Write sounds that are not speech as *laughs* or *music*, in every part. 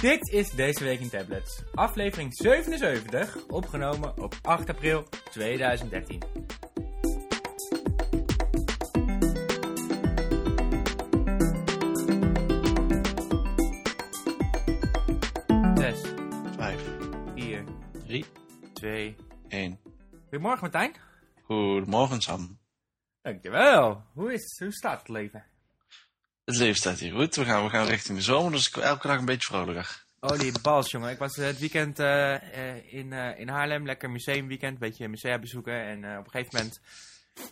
Dit is Deze Week in Tablets. Aflevering 77, opgenomen op 8 april 2013. Zes, Vijf, vier, drie, twee. één. Goedemorgen Martijn. Goedemorgen Sam. Dankjewel. Hoe is? Hoe staat het leven? Het leven staat hier goed. We gaan, we gaan richting de zomer, dus elke dag een beetje vrolijker. Olie bals, jongen. Ik was eh, het weekend eh, eh, in, in Haarlem. Lekker museumweekend. Een beetje musea bezoeken. En op een gegeven moment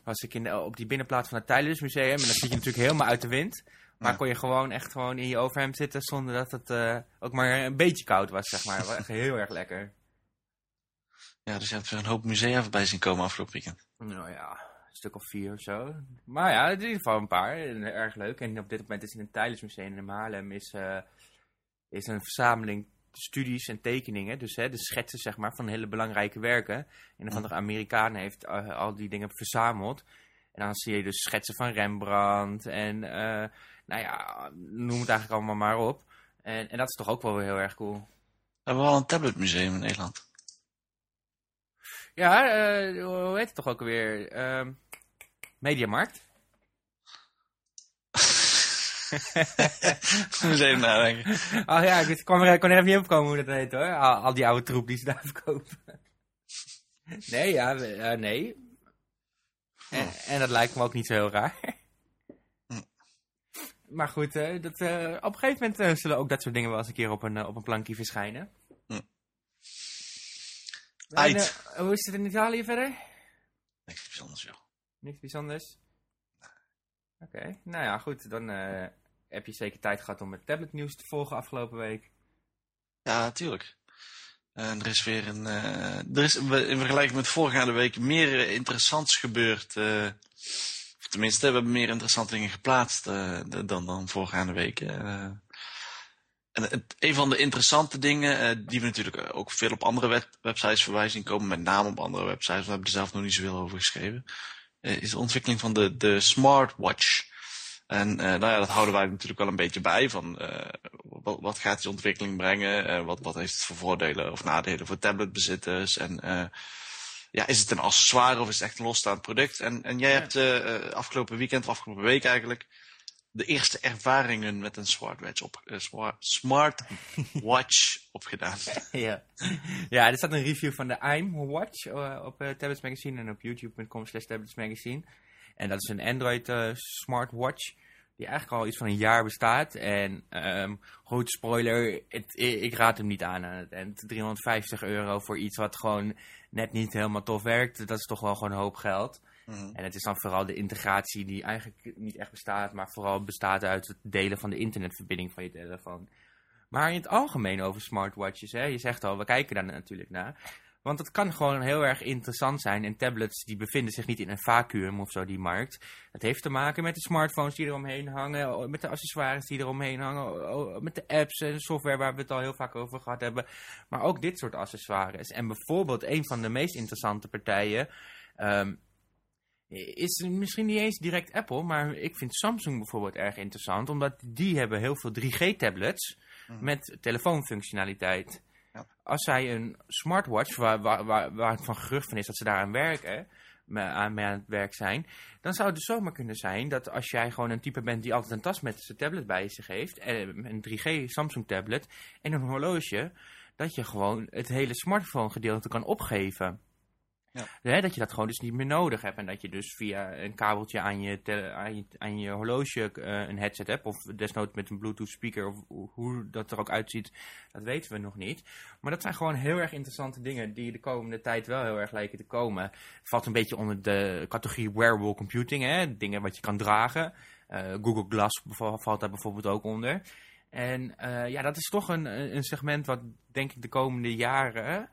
was ik in de- op die binnenplaats van het Tijdens Museum. En dan zit je natuurlijk helemaal uit de wind. Maar Ja. kon je gewoon echt gewoon in je overhemd zitten zonder dat het ook maar een beetje koud was, zeg maar. Was echt heel erg lekker. Ja, dus je hebt weer een hoop musea voorbij zien komen afgelopen weekend. Nou ja, stuk of vier of zo. Maar ja, in ieder geval een paar. En erg leuk. En op dit moment is in het Tijdens Museum in Haarlem is, eh, is een verzameling studies en tekeningen. Dus hè, de schetsen zeg maar, van hele belangrijke werken. En van de Amerikanen heeft eh, al die dingen verzameld. En dan zie je dus schetsen van Rembrandt en eh, nou ja, noem het eigenlijk allemaal maar op. En, en dat is toch ook wel weer heel erg cool. We hebben wel een tabletmuseum in Nederland. Ja, eh, hoe heet het toch ook alweer? Ehm Mediamarkt. *laughs* museum nadenken. Oh ja, ik kon er, kon er even niet opkomen hoe dat heet hoor. Al, al die oude troep die ze daar *laughs* verkopen. Nee, ja, nee. En, en dat lijkt me ook niet zo heel raar. Hm. Maar goed, eh, dat, eh, op een gegeven moment eh, zullen ook dat soort dingen wel eens een keer op een, op een plankje verschijnen. Hm. Hoe is het in Italië verder? Niks bijzonders, joh. Niks bijzonders? Oké, nou ja, goed. Dan eh, heb je zeker tijd gehad om het tabletnieuws te volgen afgelopen week. Ja, natuurlijk. En er is weer een. eh, er is in vergelijking met voorgaande week meer interessants gebeurd. eh, of tenminste, we hebben meer interessante dingen geplaatst dan, dan voorgaande week. eh. en een van de interessante dingen, die we natuurlijk ook veel op andere web- websites voorbij zien komen, met name op andere websites, we hebben er zelf nog niet zoveel over geschreven, is de ontwikkeling van de, de smartwatch. En eh, nou ja, dat houden wij natuurlijk wel een beetje bij. Van, eh, wat, wat gaat die ontwikkeling brengen? Eh, wat, wat heeft het voor voordelen of nadelen voor tabletbezitters? En eh, ja, is het een accessoire of is het echt een losstaand product? En, en jij hebt eh, eh, afgelopen weekend of afgelopen week eigenlijk de eerste ervaringen met een smartwatch, op, eh, smart, smartwatch *laughs* opgedaan. ja. ja, er staat een review van de I'm Watch eh, op eh, Tablets Magazine en op youtube.com slash Tablets Magazine. En dat is een Android smartwatch die eigenlijk al iets van een jaar bestaat. En ehm goed, spoiler, het, ik raad hem niet aan aan het eind. 350 euro voor iets wat gewoon net niet helemaal tof werkt, dat is toch wel gewoon een hoop geld. Mhm. En het is dan vooral de integratie die eigenlijk niet echt bestaat, maar vooral bestaat uit het delen van de internetverbinding van je telefoon. Maar in het algemeen over smartwatches, hè, je zegt al, we kijken daar natuurlijk naar. Want het kan gewoon heel erg interessant zijn. En tablets die bevinden zich niet in een vacuüm of zo, die markt. Het heeft te maken met de smartphones die eromheen hangen, met de accessoires die eromheen hangen, met de apps en software waar we het al heel vaak over gehad hebben. Maar ook dit soort accessoires. En bijvoorbeeld een van de meest interessante partijen ehm, is misschien niet eens direct Apple, maar ik vind Samsung bijvoorbeeld erg interessant, omdat die hebben heel veel 3G-tablets Mhm. met telefoonfunctionaliteit. Ja. Als zij een smartwatch, waar, waar, waar, waar het van gerucht van is dat ze daar aan werken, me- aan, aan het werk zijn, dan zou het dus zomaar kunnen zijn dat als jij gewoon een type bent die altijd een tas met zijn tablet bij zich heeft, en een 3G Samsung tablet en een horloge, dat je gewoon het hele smartphone gedeelte kan opgeven. Dat je dat gewoon dus niet meer nodig hebt. En dat je dus via een kabeltje aan je, aan je, horloge eh, een headset hebt. Of desnoods met een bluetooth speaker. Of hoe- dat er ook uitziet, dat weten we nog niet. Maar dat zijn gewoon heel erg interessante dingen die de komende tijd wel heel erg lijken te komen. Het valt een beetje onder de categorie wearable computing. Hè? Dingen wat je kan dragen. Eh, Google Glass valt daar bijvoorbeeld ook onder. En eh, ja, dat is toch een, een segment wat denk ik de komende jaren...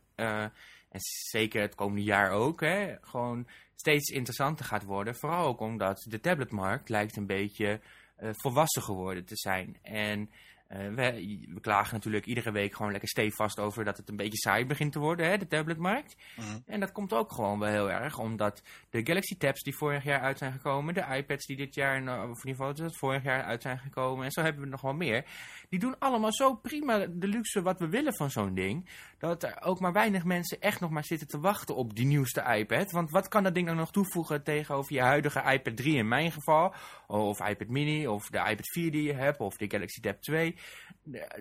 en zeker het komende jaar ook, hè, gewoon steeds interessanter gaat worden. Vooral ook omdat de tabletmarkt lijkt een beetje eh, volwassen geworden te zijn. En we, we, klagen natuurlijk iedere week gewoon lekker stevast over dat het een beetje saai begint te worden, hè, de tabletmarkt. Mhm. En dat komt ook gewoon wel heel erg, omdat de Galaxy Tabs die vorig jaar uit zijn gekomen, de iPads die dit jaar, nou, of in ieder geval dat vorig jaar uit zijn gekomen, en zo hebben we nog wel meer. Die doen allemaal zo prima de luxe wat we willen van zo'n ding, dat er ook maar weinig mensen echt nog maar zitten te wachten op die nieuwste iPad. Want wat kan dat ding dan nog toevoegen tegenover je huidige iPad 3 in mijn geval, of iPad mini, of de iPad 4 die je hebt, of de Galaxy Tab 2.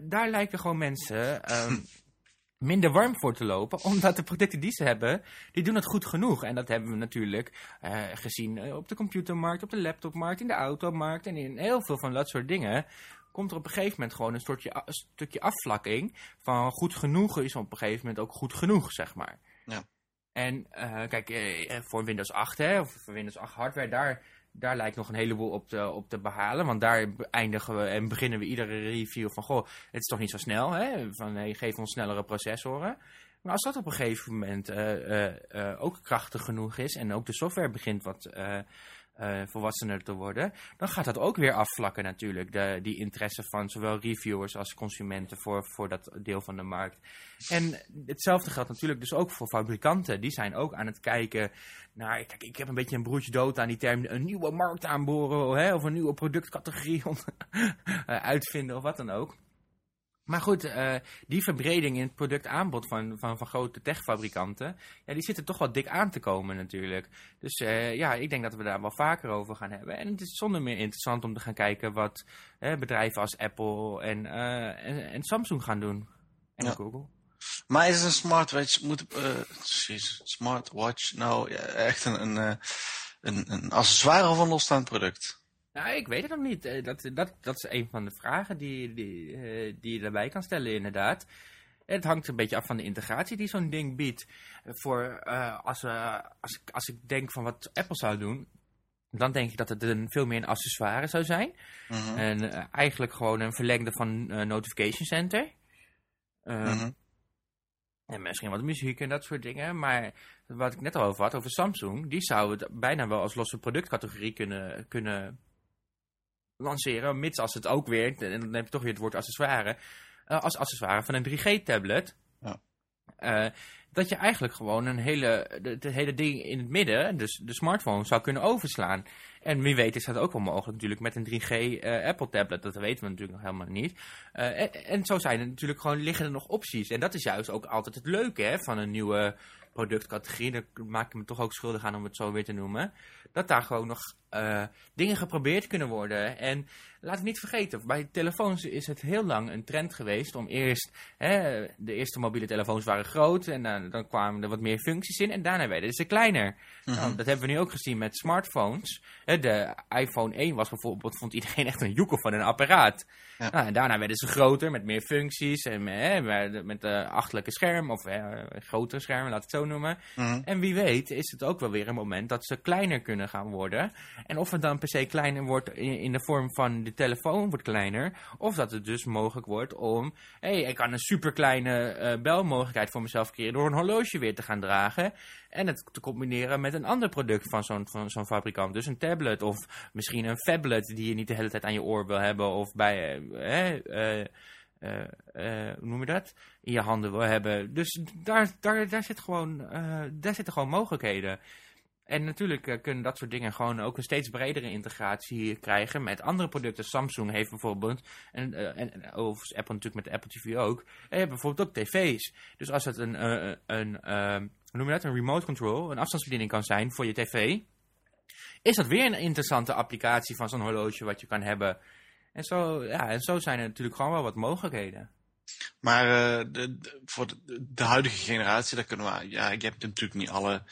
Daar lijken gewoon mensen... ehm, *laughs* minder warm voor te lopen, omdat de producten die ze hebben, die doen het goed genoeg. En dat hebben we natuurlijk eh, gezien eh, op de computermarkt, op de laptopmarkt, in de automarkt en in heel veel van dat soort dingen. Komt er op een gegeven moment gewoon een, soortje, een stukje afvlakking van goed genoeg is op een gegeven moment ook goed genoeg, zeg maar. Ja. En eh, kijk, eh, voor Windows 8, hè, of voor Windows 8 hardware, daar, daar lijkt nog een heleboel op te, op te behalen. Want daar eindigen we en beginnen we iedere review van, goh, het is toch niet zo snel, hè? Van, hey, geef ons snellere processoren. Maar als dat op een gegeven moment eh, eh, eh, ook krachtig genoeg is en ook de software begint wat eh, volwassener te worden, dan gaat dat ook weer afvlakken natuurlijk. De, die interesse van zowel reviewers als consumenten voor, voor dat deel van de markt. En hetzelfde geldt natuurlijk dus ook voor fabrikanten. Die zijn ook aan het kijken naar, kijk, ik heb een beetje een broertje dood aan die term, een nieuwe markt aanboren, hè, of een nieuwe productcategorie *laughs* eh, uitvinden of wat dan ook. Maar goed, eh, die verbreding in het productaanbod van, van, van grote techfabrikanten, ja, die zitten toch wel dik aan te komen natuurlijk. Dus eh, ja, ik denk dat we daar wel vaker over gaan hebben. En het is zonder meer interessant om te gaan kijken wat bedrijven als Apple en, eh, en, en Samsung gaan doen. En Ja. Google. Maar is een smartwatch, moet, smartwatch nou ja, echt een, een, een, een accessoire of een losstaand product? Nou, ik weet het nog niet. Eh, Dat, dat, dat is een van de vragen die, die, eh, die je daarbij kan stellen, inderdaad. Het hangt een beetje af van de integratie die zo'n ding biedt. Voor, eh, als, eh, als, ik, als ik denk van wat Apple zou doen, dan denk ik dat het een, veel meer een accessoire zou zijn. Mhm. En eigenlijk gewoon een verlengde van Notification Center. Eh, Mhm. En misschien wat muziek en dat soort dingen. Maar wat ik net al over had, over Samsung, die zou het bijna wel als losse productcategorie kunnen, kunnen lanceren. Mits als het ook weer, en dan heb je toch weer het woord accessoire, eh, als accessoire van een 3G-tablet. Ja. Eh, dat je eigenlijk gewoon een hele, de, het hele ding in het midden, dus de smartphone, zou kunnen overslaan. En wie weet is dat ook wel mogelijk natuurlijk met een 3G eh, Apple tablet. Dat weten we natuurlijk nog helemaal niet. En, en zo zijn er natuurlijk gewoon liggen er nog opties. En dat is juist ook altijd het leuke hè, van een nieuwe productcategorie. Daar maak ik me toch ook schuldig aan om het zo weer te noemen. Dat daar gewoon nog eh, dingen geprobeerd kunnen worden. En laat het niet vergeten, bij telefoons is het heel lang een trend geweest om eerst... Hè, de eerste mobiele telefoons waren groot en dan, dan kwamen er wat meer functies in. En daarna werden ze kleiner. Mhm. Nou, dat hebben we nu ook gezien met smartphones. Hè, De iPhone 1 was bijvoorbeeld, vond iedereen echt een joekel van een apparaat. Ja. Nou, en daarna werden ze groter, met meer functies. En hè, met, met een achterlijke scherm, of eh, een grotere scherm, laat het zo noemen. Mhm. En wie weet is het ook wel weer een moment dat ze kleiner kunnen gaan worden. En of het dan per se kleiner wordt in, in de vorm van de telefoon wordt kleiner. Of dat het dus mogelijk wordt om... Hey, ik kan een superkleine eh belmogelijkheid voor mezelf creëren door een horloge weer te gaan dragen. En het te combineren met een ander product van zo'n zo'n fabrikant. Dus een tablet of misschien een phablet die je niet de hele tijd aan je oor wil hebben. Of bij... eh, eh, hoe noem je dat? In je handen wil hebben. Dus daar, daar, daar, zit gewoon, daar zitten gewoon mogelijkheden. En natuurlijk eh, kunnen dat soort dingen gewoon ook een steeds bredere integratie krijgen met andere producten. Samsung heeft bijvoorbeeld, en, eh, en, en Apple natuurlijk met de Apple TV ook, en hebben bijvoorbeeld ook tv's. Dus als het een, eh, een eh, noem je dat, een remote control, een afstandsbediening kan zijn voor je tv, is dat weer een interessante applicatie van zo'n horloge wat je kan hebben. En zo, ja, en zo zijn er natuurlijk gewoon wel wat mogelijkheden. Maar eh, de, voor de, huidige generatie, daar kunnen we, ja, ik heb natuurlijk niet alle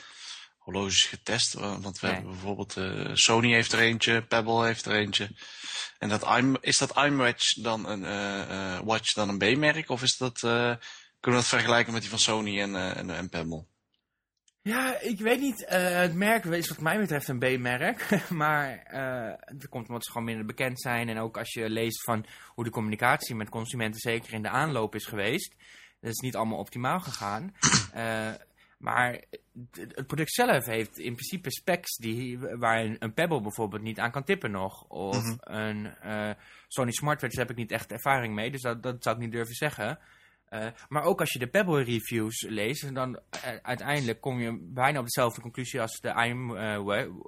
horloges getest, want we Nee. hebben bijvoorbeeld eh, Sony heeft er eentje, Pebble heeft er eentje. En dat iM- is dat iWatch dan een eh, eh, watch dan een B-merk of is dat eh, kunnen we dat vergelijken met die van Sony en, eh, en, en Pebble? Ja, ik weet niet. eh, het merk is wat mij betreft een B-merk. *laughs* maar eh het komt omdat ze gewoon minder bekend zijn. En ook als je leest van hoe de communicatie met consumenten zeker in de aanloop is geweest. Dat is niet allemaal optimaal gegaan. *clears throat* Eh, Maar het product zelf heeft in principe specs die, waar een, een Pebble bijvoorbeeld niet aan kan tippen nog. Of Mhm. een eh, Sony Smartwatch daar heb ik niet echt ervaring mee, dus dat, dat zou ik niet durven zeggen. Eh, maar ook als je de Pebble reviews leest, dan eh, uiteindelijk kom je bijna op dezelfde conclusie als de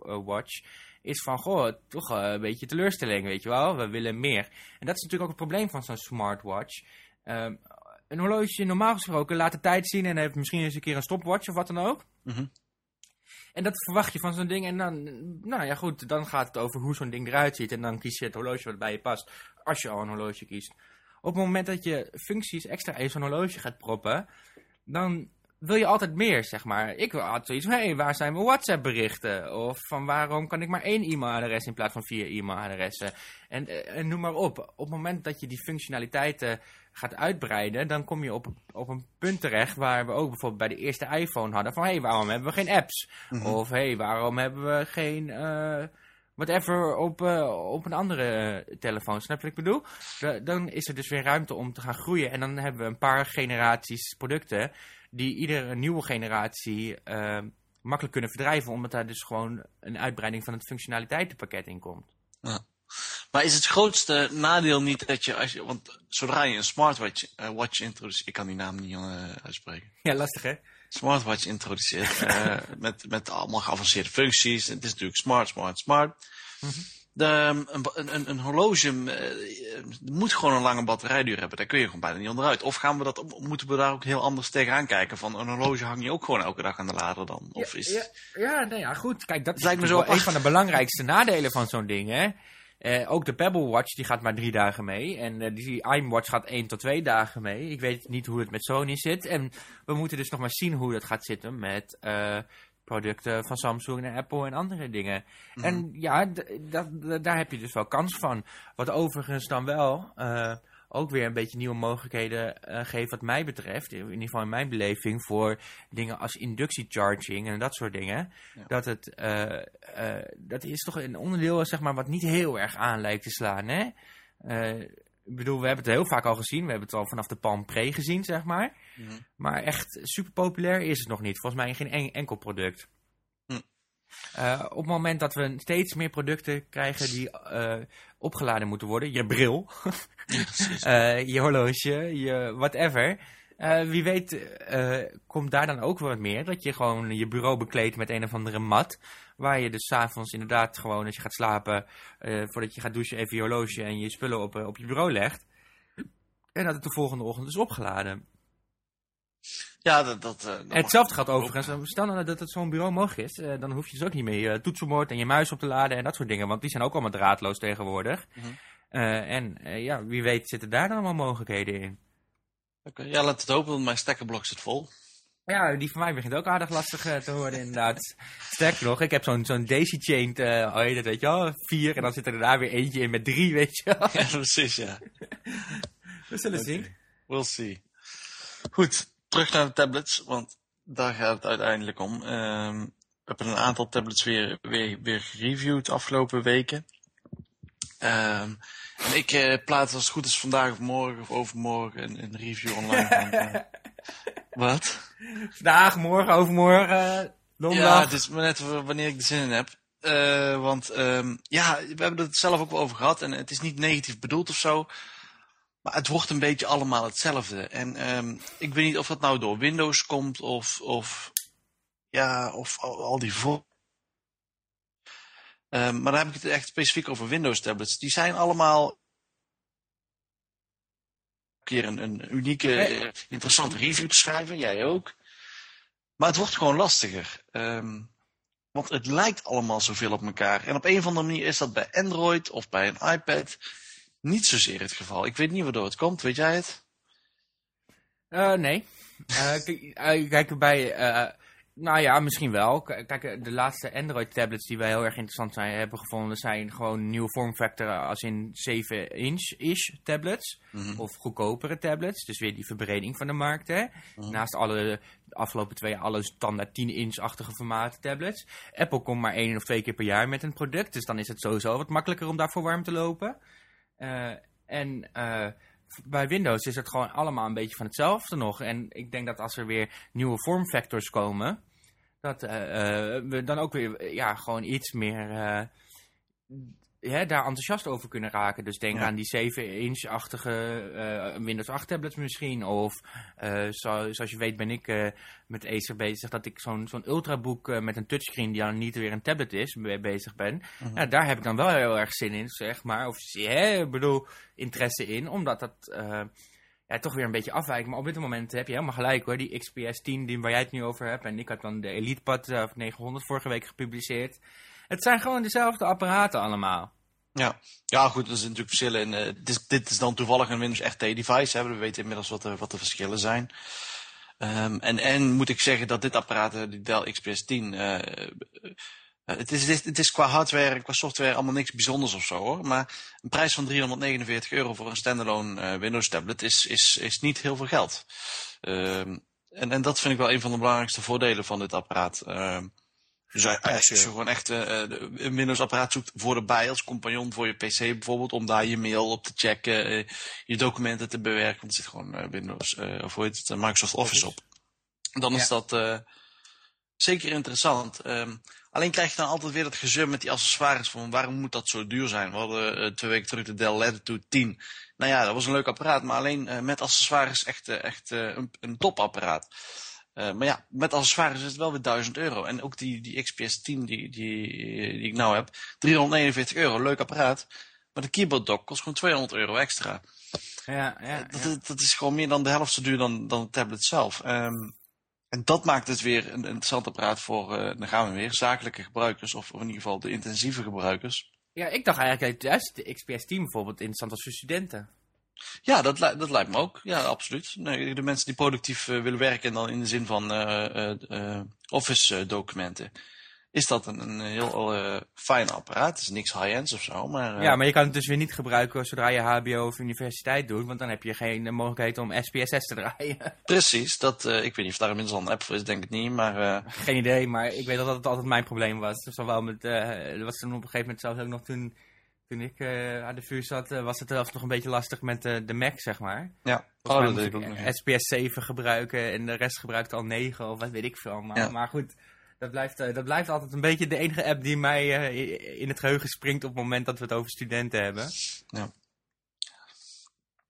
iWatch. Is van, goh, toch een beetje teleurstelling, weet je wel. We willen meer. En dat is natuurlijk ook het probleem van zo'n smartwatch. Ehm, een horloge normaal gesproken laat de tijd zien en heeft misschien eens een keer een stopwatch of wat dan ook. Mhm. En dat verwacht je van zo'n ding. En dan, nou ja goed, dan gaat het over hoe zo'n ding eruit ziet. En dan kies je het horloge wat bij je past, als je al een horloge kiest. Op het moment dat je functies extra in zo'n horloge gaat proppen, dan wil je altijd meer, zeg maar. Ik wil altijd zoiets van, hé, hey, waar zijn mijn WhatsApp berichten? Of van, waarom kan ik maar één e-mailadres in plaats van vier e-mailadressen? En, eh, en noem maar op. Op het moment dat je die functionaliteiten gaat uitbreiden, dan kom je op, op een punt terecht waar we ook bijvoorbeeld bij de eerste iPhone hadden van, hé, hey, waarom hebben we geen apps? Mhm. Of, hé, hey, waarom hebben we geen... eh, whatever op, eh, op een andere eh, telefoon. Snap je wat ik bedoel? Da- dan is er dus weer ruimte om te gaan groeien. En dan hebben we een paar generaties producten die iedere nieuwe generatie makkelijk kunnen verdrijven. Omdat daar dus gewoon een uitbreiding van het functionaliteitenpakket in komt. Maar is het grootste nadeel niet dat je, als je want zodra je een smartwatch eh, watch introduceert, ik kan die naam niet eh, uitspreken, *laughs* Ja, lastig hè? smartwatch introduceert eh, *laughs* met, met allemaal geavanceerde functies. Het is natuurlijk smart, smart, smart. Mhm. De, een, een, een horloge moet gewoon een lange batterijduur hebben. Daar kun je gewoon bijna niet onderuit. Of gaan we dat, moeten we daar ook heel anders tegenaan kijken? Van een horloge hang je ook gewoon elke dag aan de lader dan? Of is, ja, ja, nou ja, goed. Kijk, dat lijkt me zo een van de belangrijkste nadelen van zo'n ding, hè. Eh, ook de Pebble Watch, die gaat maar drie dagen mee. En eh, die iWatch gaat één tot twee dagen mee. Ik weet niet hoe het met Sony zit. En we moeten dus nog maar zien hoe dat gaat zitten met eh, producten van Samsung en Apple en andere dingen. Mhm. En ja, daar heb je dus wel kans van. Wat overigens dan wel ook weer een beetje nieuwe mogelijkheden eh, geeft wat mij betreft. In ieder geval in mijn beleving voor dingen als inductiecharging en dat soort dingen. Ja. Dat het, eh, eh, dat is toch een onderdeel zeg maar, wat niet heel erg aan lijkt te slaan. Hè? Ik bedoel, we hebben het heel vaak al gezien. We hebben het al vanaf de Palm Pre gezien, zeg maar. Mhm. Maar echt super populair is het nog niet. Volgens mij in geen en- enkel product. Eh, op het moment dat we steeds meer producten krijgen die eh, opgeladen moeten worden, je bril, *laughs* eh, je horloge, je whatever. wie weet komt daar dan ook wat meer. Dat je gewoon je bureau bekleedt met een of andere mat. Waar je dus s'avonds inderdaad gewoon als je gaat slapen, voordat je gaat douchen, even je horloge en je spullen op, op je bureau legt. En dat het de volgende ochtend is opgeladen. Ja, dat... dat, eh, dat hetzelfde gaat overigens, stel nou dat het zo'n bureau mogelijk is, eh, dan hoef je dus ook niet meer je toetsenbord en je muis op te laden en dat soort dingen, want die zijn ook allemaal draadloos tegenwoordig. Mhm. Eh, en eh, ja, wie weet zitten daar dan allemaal mogelijkheden in. Oké, Ja, laat het hopen, want mijn stekkerblok zit vol. Ja, die van mij begint ook aardig lastig eh, te worden *laughs* inderdaad. Sterker nog, ik heb zo'n zo'n daisy-chained, eh oh, dat, weet je wel, vier en dan zit er daar weer eentje in met drie, weet je wel. *laughs* Ja, precies, ja. *laughs* We zullen zien. We'll see. Goed, terug naar de tablets, want daar gaat het uiteindelijk om. Ehm, we hebben een aantal tablets weer, weer, weer gereviewd de afgelopen weken. Ehm, en ik eh, plaats als het goed is vandaag of morgen of overmorgen een, een review online. *laughs* van, eh, wat? Vandaag, morgen, overmorgen, Ja, donderdag. het is maar net wanneer ik er zin in heb. Eh, want ehm, ja, we hebben het zelf ook wel over gehad. En het is niet negatief bedoeld of zo. Maar het wordt een beetje allemaal hetzelfde. En ehm, ik weet niet of dat nou door Windows komt of, of ja, of al, al die voor. Ehm, maar dan heb ik het echt specifiek over Windows tablets. Die zijn allemaal een keer een, een unieke, eh, interessante review te schrijven. Jij ook. Maar het wordt gewoon lastiger. Ehm, want het lijkt allemaal zoveel op elkaar. En op een of andere manier is dat bij Android of bij een iPad niet zozeer het geval. Ik weet niet waardoor het komt. Weet jij het? Eh, nee. Eh, *laughs* kijk, eh, kijk, bij... nou ja, misschien wel. Kijk, de laatste Android-tablets die wij heel erg interessant zijn, hebben gevonden... zijn gewoon nieuwe vormfactor als in 7-inch-ish tablets. Mhm. Of goedkopere tablets. Dus weer die verbreding van de markt, hè. Mhm. Naast alle, de afgelopen twee jaar alle standaard 10-inch-achtige formaten tablets. Apple komt maar één of twee keer per jaar met een product. Dus dan is het sowieso wat makkelijker om daarvoor warm te lopen. Eh, en... eh, bij Windows is het gewoon allemaal een beetje van hetzelfde nog. En ik denk dat als er weer nieuwe vormfactors komen, dat uh, we dan ook weer ja, gewoon iets meer uh, ja, daar enthousiast over kunnen raken. Dus denk Ja. aan die 7-inch-achtige Windows 8 tablets misschien. Of zo, zoals je weet ben ik met Acer bezig dat ik zo'n zo'n ultrabook met een touchscreen die dan niet weer een tablet is, mee bezig ben. Mhm. Ja, daar heb ik dan wel heel erg zin in, zeg maar. Of ik bedoel, interesse in. Omdat dat eh, ja, toch weer een beetje afwijkt. Maar op dit moment heb je helemaal gelijk hoor. Die XPS 10 die, waar jij het nu over hebt. En ik had dan de ElitePad eh, of 900 vorige week gepubliceerd. Het zijn gewoon dezelfde apparaten allemaal. Ja. ja, goed, er zijn natuurlijk verschillen. in. eh, dit, is, dit is dan toevallig een Windows RT device. Hè. We weten inmiddels wat de, wat de verschillen zijn. Ehm, en, en moet ik zeggen dat dit apparaat, eh, die Dell XPS 10, eh, het, is, het, is qua hardware en qua software allemaal niks bijzonders of zo hoor. Maar een prijs van 349 euro voor een standalone Windows tablet is, is, is niet heel veel geld. Ehm, en, en dat vind ik wel een van de belangrijkste voordelen van dit apparaat. Ehm, dus als je- gewoon echt eh, eh, een Windows-apparaat zoekt voor erbij als compagnon voor je PC bijvoorbeeld, om daar je mail op te checken, eh, je documenten te bewerken, want er zit gewoon Windows, of hoe heet het, Microsoft Office op. Dan is dat zeker interessant. Ehm, alleen krijg je dan altijd weer dat gezeur met die accessoires van waarom moet dat zo duur zijn? We hadden twee weken terug de Dell Latitude 10. Nou ja, dat was een leuk apparaat, maar alleen met accessoires echt, echt een, een topapparaat. Eh, maar ja, met accessoires is het wel weer 1000 euro. En ook die, die XPS 10 die, die, die ik nou heb, 349 euro, leuk apparaat. Maar de keyboard dock kost gewoon 200 euro extra. Ja, ja, Dat, ja. dat- dat is gewoon meer dan de helft zo duur dan, dan de tablet zelf. Ehm, en dat maakt het weer een interessant apparaat voor, eh, dan gaan we weer, zakelijke gebruikers. Of in ieder geval de intensieve gebruikers. Ja, ik dacht eigenlijk juist de XPS 10 bijvoorbeeld interessant was voor studenten. Ja, dat, dat lijkt me ook. Ja, absoluut. Nee, de mensen die productief eh, willen werken en dan in de zin van eh, eh, office documenten. Is dat een, een heel fijn apparaat. Het is niks high-ends of zo, maar... Ja, maar je kan het dus weer niet gebruiken zodra je HBO of universiteit doet. Want dan heb je geen mogelijkheid om SPSS te draaien. *laughs* Precies, dat, ik weet niet of daar inmiddels al een app voor is, denk ik niet, maar... Geen idee, maar ik weet dat dat altijd mijn probleem was. Dus dan wel met, was toen op een gegeven moment zelfs ook nog toen, toen ik eh, aan de vuur zat, eh, was het zelfs nog een beetje lastig met eh, de Mac, zeg maar. ja, oh, dat ik ook nog. ja. SPS 7 gebruiken en de rest gebruikte al 9 of wat weet ik veel. Ja. Maar goed, dat blijft, dat blijft altijd een beetje de enige app die mij in het geheugen springt op het moment dat we het over studenten hebben.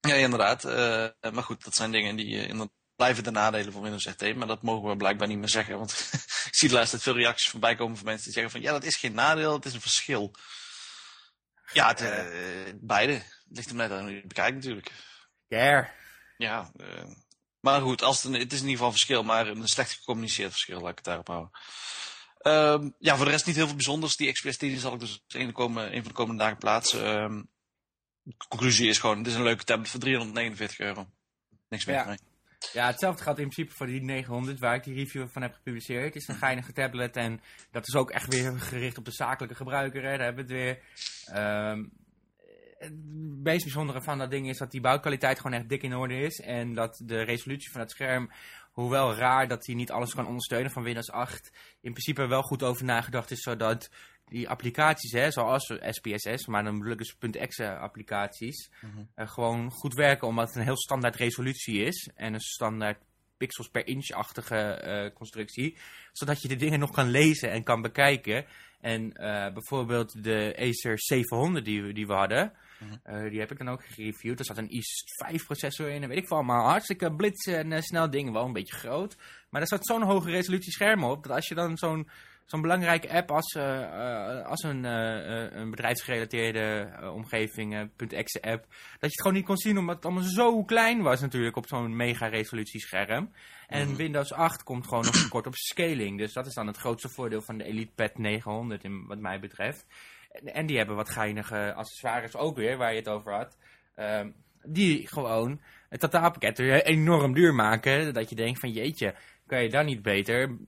Ja, inderdaad. eh, maar goed, dat zijn dingen die inderdaad blijven de nadelen van Windows RT, maar dat mogen we blijkbaar niet meer zeggen. Want *laughs* ik zie de laatste tijd veel reacties voorbij komen van mensen die zeggen van ja, dat is geen nadeel, het is een verschil. Ja, het, eh, beide. Het ligt er net aan hoe je het bekijkt natuurlijk. Care. Ja, eh, maar goed, als het, een, het is in ieder geval een verschil, maar een slecht gecommuniceerd verschil, laat ik het daarop houden. Ehm, ja, voor de rest niet heel veel bijzonders. Die XPS 10 zal ik dus een, de komen, een van de komende dagen plaatsen. Ehm, de conclusie is gewoon, het is een leuke tablet voor 349 euro. Niks meer Ja. mee. Ja, hetzelfde geldt in principe voor die 900 waar ik die review van heb gepubliceerd. Het is een geinige tablet en dat is ook echt weer gericht op de zakelijke gebruiker. Hè. Daar hebben we het weer. Ehm, het meest bijzondere van dat ding is dat die bouwkwaliteit gewoon echt dik in orde is. En dat de resolutie van het scherm, hoewel raar dat hij niet alles kan ondersteunen van Windows 8, in principe wel goed over nagedacht is zodat die applicaties, hè, zoals SPSS, maar dan bedoel ik dus .exe applicaties, Mhm. eh, gewoon goed werken, omdat het een heel standaard resolutie is en een standaard pixels per inch-achtige eh, constructie, zodat je de dingen nog kan lezen en kan bekijken. En eh, bijvoorbeeld de Acer 700 die, we- die we hadden, Eh, die heb ik dan ook gereviewd. Er zat een i5 processor in en weet ik veel allemaal. Hartstikke blitz en eh, snel dingen, wel een beetje groot. Maar er zat zo'n hoge resolutie scherm op, dat als je dan zo'n zo'n belangrijke app als, eh, als een, een bedrijfsgerelateerde omgeving, .exe app, dat je het gewoon niet kon zien omdat het allemaal zo klein was natuurlijk op zo'n mega resolutie scherm. En Mhm. Windows 8 komt gewoon nog *coughs* tekort op scaling. Dus dat is dan het grootste voordeel van de ElitePad 900 in, wat mij betreft. En, die hebben wat geinige accessoires ook weer, waar je het over had. Ehm, die gewoon het totaalpakket enorm duur maken. Dat je denkt van jeetje, kan je dan niet beter,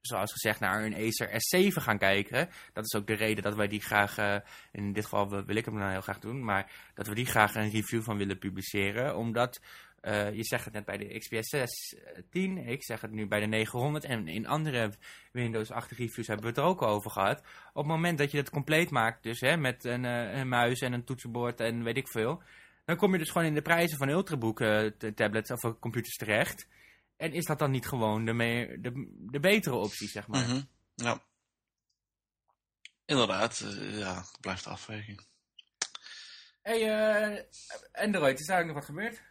zoals gezegd, naar een Acer S7 gaan kijken. Dat is ook de reden dat wij die graag, eh, in dit geval wil ik hem dan heel graag doen, maar dat we die graag een review van willen publiceren. Omdat, eh, je zegt het net bij de XPS 6 10, ik zeg het nu bij de 900 en in andere Windows 8 reviews hebben we het er ook over gehad. Op het moment dat je het compleet maakt, dus hè, met een, eh, een muis en een toetsenbord en weet ik veel, dan kom je dus gewoon in de prijzen van Ultrabook eh, tablets of computers terecht. En is dat dan niet gewoon de, meer, de, de betere optie, zeg maar? Mhm. Ja. Inderdaad, ja, het blijft afweging. hey, Android, is daar ook nog wat gebeurd?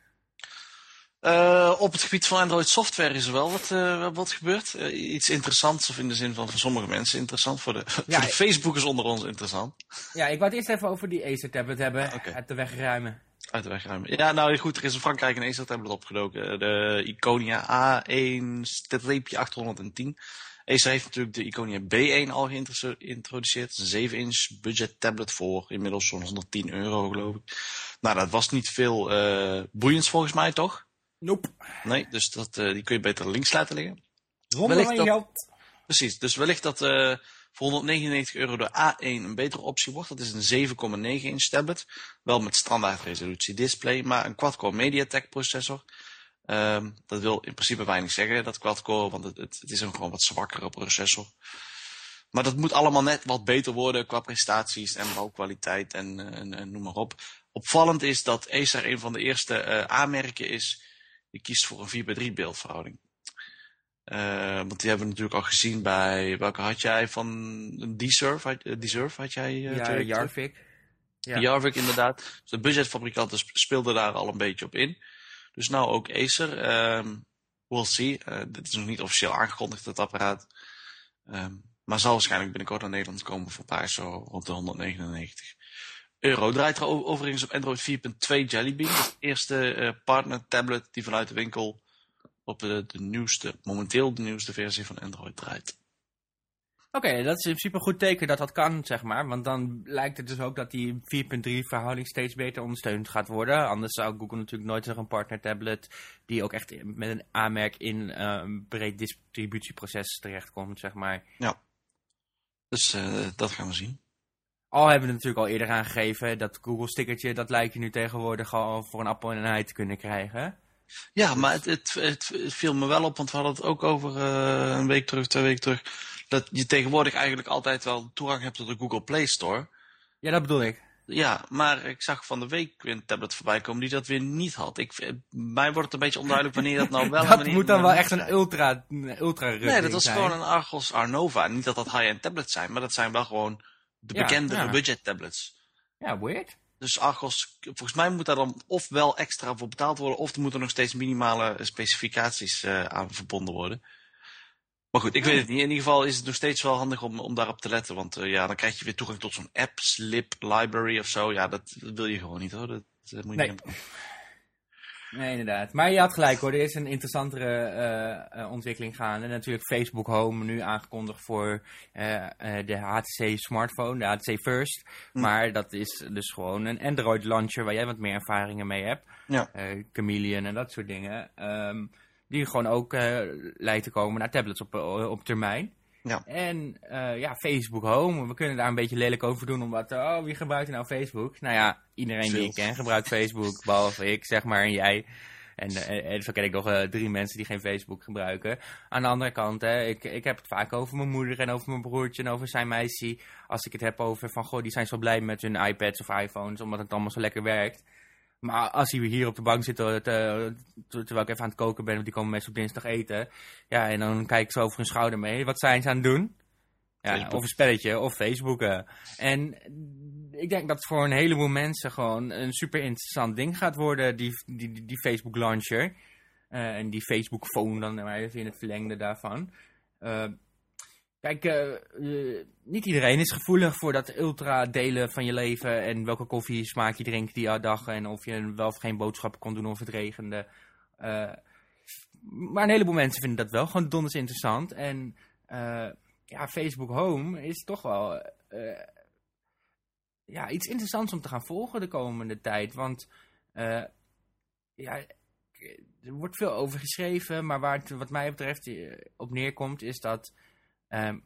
Eh, op het gebied van Android software is er wel wat, eh, wat gebeurd. Eh, iets interessants, of in de zin van voor sommige mensen interessant. Voor de, *laughs* Ja, voor de Facebookers onder ons interessant. Ja, ik wou het eerst even over die Acer tablet hebben, Oké. uit de weg ruimen. Uit de weg ruimen. Ja, nou goed, er is in Frankrijk een Acer tablet opgedoken. De Iconia A1-810. Acer heeft natuurlijk de Iconia B1 al geïntroduceerd. Een 7-inch budget tablet voor inmiddels zo'n 110 euro geloof ik. Nou, dat was niet veel boeiends volgens mij toch? Nope. Nee, dus dat, eh, die kun je beter links laten liggen. Wellicht dat- geld. Precies, dus wellicht dat eh, voor 199 euro de A1 een betere optie wordt. Dat is een 7,9 inch tablet. Wel met standaard resolutie display, maar een quad-core MediaTek processor. Ehm, dat wil in principe weinig zeggen, dat quad-core, want het, het, is een gewoon wat zwakkere processor. Maar dat moet allemaal net wat beter worden qua prestaties en bouwkwaliteit en, eh, en, en noem maar op. Opvallend is dat Acer een van de eerste eh, aanmerken is die kiest voor een 4 bij 3 beeldverhouding. Eh, want die hebben we natuurlijk al gezien bij, welke had jij van een Deserve? Had, eh, Deserve had jij? eh, Ja? Jarvik. Ja. Jarvik inderdaad. Dus de budgetfabrikanten sp- speelden daar al een beetje op in. Dus nou ook Acer. Ehm we'll see. Dit is nog niet officieel aangekondigd, het apparaat. Ehm, maar zal waarschijnlijk binnenkort naar Nederland komen voor prijs zo rond de 199 euro. Draait er overigens op Android 4.2 Jelly Bean. Dat is de eerste eh, partner tablet die vanuit de winkel op de, de nieuwste, momenteel de nieuwste versie van Android draait. Oké, dat is in principe een goed teken dat dat kan, zeg maar. Want dan lijkt het dus ook dat die 4.3 verhouding steeds beter ondersteund gaat worden. Anders zou Google natuurlijk nooit nog een partner tablet die ook echt met een aanmerk in eh, een breed distributieproces terechtkomt, zeg maar. Dus eh, dat gaan we zien. Al hebben we natuurlijk al eerder aangegeven dat Google stickertje, dat lijkt je nu tegenwoordig al voor een appel en een ei te kunnen krijgen. Ja, maar het, het, het, het viel me wel op, want we hadden het ook over eh, een week terug, twee weken terug. Dat je tegenwoordig eigenlijk altijd wel toegang hebt tot de Google Play Store. Ja, dat bedoel ik. Ja, maar ik zag van de week een tablet voorbij komen die dat weer niet had. Ik, eh, mij wordt het een beetje onduidelijk wanneer dat nou *laughs* wel dat moet dan het wel echt een ultra, een ultra Nee, dat was zijn. gewoon een Argos Arnova. Niet dat dat high-end tablets zijn, maar dat zijn wel gewoon de Ja, bekendere ja. budget tablets. Ja, weird. Dus Argos, volgens mij moet daar dan of wel extra voor betaald worden, of er moeten nog steeds minimale specificaties eh, aan verbonden worden. Maar goed, ik weet het niet. In ieder geval is het nog steeds wel handig om, om daarop te letten. Want eh, ja, dan krijg je weer toegang tot zo'n app, slip, library of zo. Ja, dat, dat wil je gewoon niet hoor. Dat, dat moet je Nee. niet hebben. Nee, inderdaad. Maar je had gelijk hoor, er is een interessantere eh, eh, ontwikkeling gaande. Natuurlijk Facebook Home nu aangekondigd voor eh, de HTC smartphone, de HTC First. Hm. Maar dat is dus gewoon een Android launcher waar jij wat meer ervaringen mee hebt. Ja. Chameleon en dat soort dingen. Ehm, die gewoon ook lijkt te komen naar tablets op, op termijn. Ja. En eh, ja, Facebook Home. We kunnen daar een beetje lelijk over doen. Omdat, oh, wie gebruikt nou Facebook? Nou ja, iedereen die ik ken gebruikt Facebook. *laughs* behalve ik, zeg maar, en jij. En, eh, en zo ken ik nog eh, drie mensen die geen Facebook gebruiken. Aan de andere kant, hè, ik, ik heb het vaak over mijn moeder en over mijn broertje en over zijn meisje. Als ik het heb over van, goh, die zijn zo blij met hun iPads of iPhones, omdat het allemaal zo lekker werkt. Maar als die hier op de bank zitten, te- te- terwijl ik even aan het koken ben, want die komen meestal op dinsdag eten. Ja, en dan kijk ik zo over hun schouder mee. Wat zijn ze aan het doen? Ja, Facebook. of een spelletje, of Facebooken. En ik denk dat het voor een heleboel mensen gewoon een super interessant ding gaat worden, die, die, die, Facebook launcher. Eh, en die Facebook phone dan maar even in het verlengde daarvan. Eh, kijk, eh, eh, niet iedereen is gevoelig voor dat ultra delen van je leven en welke koffie smaak je drinkt die dag en of je wel of geen boodschappen kon doen of het regende. Eh, maar een heleboel mensen vinden dat wel gewoon donders interessant. En ja, Facebook Home is toch wel ja, iets interessants om te gaan volgen de komende tijd. Want ja, er wordt veel over geschreven, maar waar het wat mij betreft op neerkomt is dat ehm,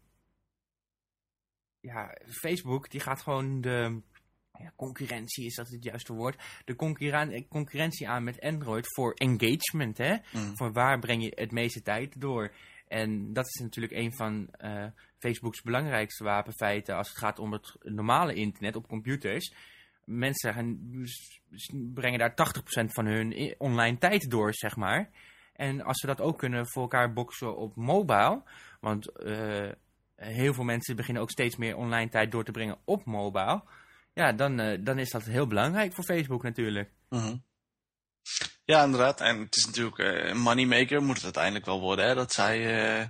ja, Facebook die gaat gewoon de ja, concurrentie, is dat het juiste woord, de concurren- concurrentie aan met Android voor engagement, hè? Mm. Voor waar breng je het meeste tijd door? En dat is natuurlijk een van eh, Facebook's belangrijkste wapenfeiten als het gaat om het normale internet op computers. mensen gaan, s- s- brengen daar 80% van hun online tijd door, zeg maar. En als we dat ook kunnen voor elkaar boksen op mobile, want eh, heel veel mensen beginnen ook steeds meer online tijd door te brengen op mobile. Ja, dan, eh, dan is dat heel belangrijk voor Facebook natuurlijk. Mhm. Ja, inderdaad. En het is natuurlijk eh, een moneymaker, moet het uiteindelijk wel worden. Hè? Dat zei, eh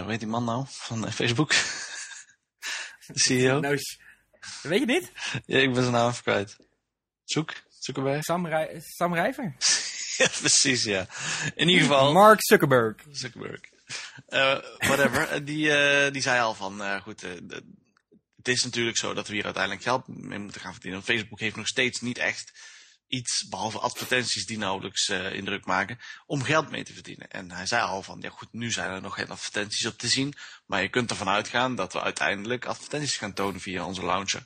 hoe heet die man nou van Facebook? *laughs* De CEO? Nou, weet je niet? Ja, ik ben zijn naam even kwijt. Zoek, zoek erbij. Sam, Rij- Sam Rijver? *laughs* *laughs* ja, precies, ja. In ieder geval, Mark Zuckerberg. Zuckerberg. Eh, whatever. Eh, die, eh, die zei al van, goed, het is natuurlijk zo dat we hier uiteindelijk geld mee moeten gaan verdienen. Facebook heeft nog steeds niet echt iets, behalve advertenties die nauwelijks indruk maken, om geld mee te verdienen. En hij zei al van, ja goed, nu zijn er nog geen advertenties op te zien, maar je kunt ervan uitgaan dat we uiteindelijk advertenties gaan tonen via onze launcher.